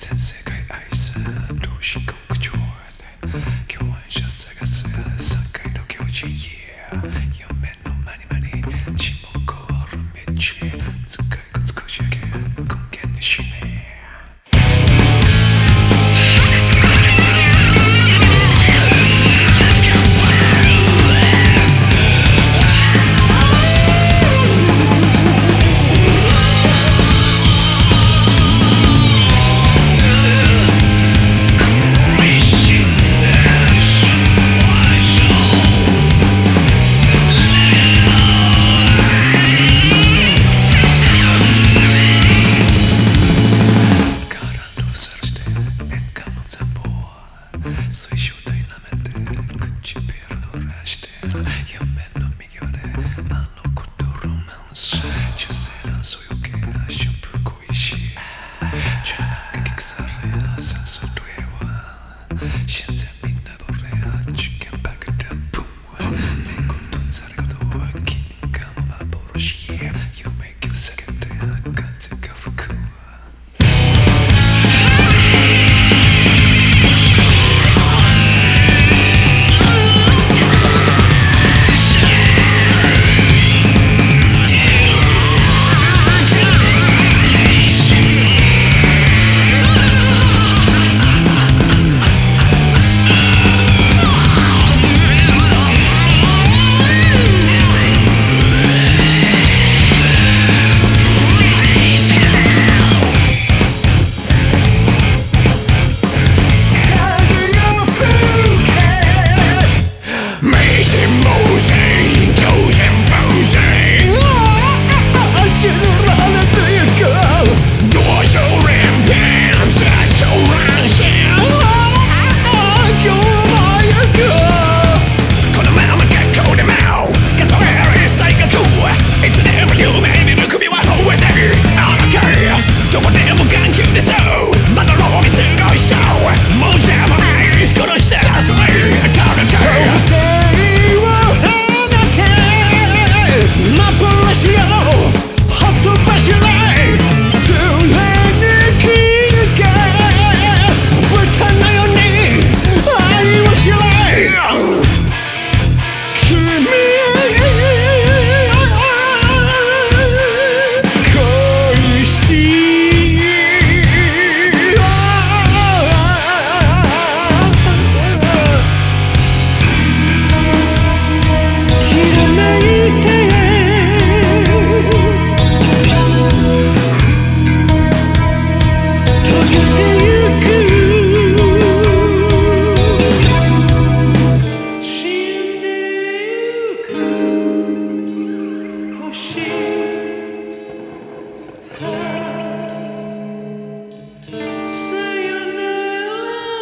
sensation.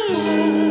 Bye.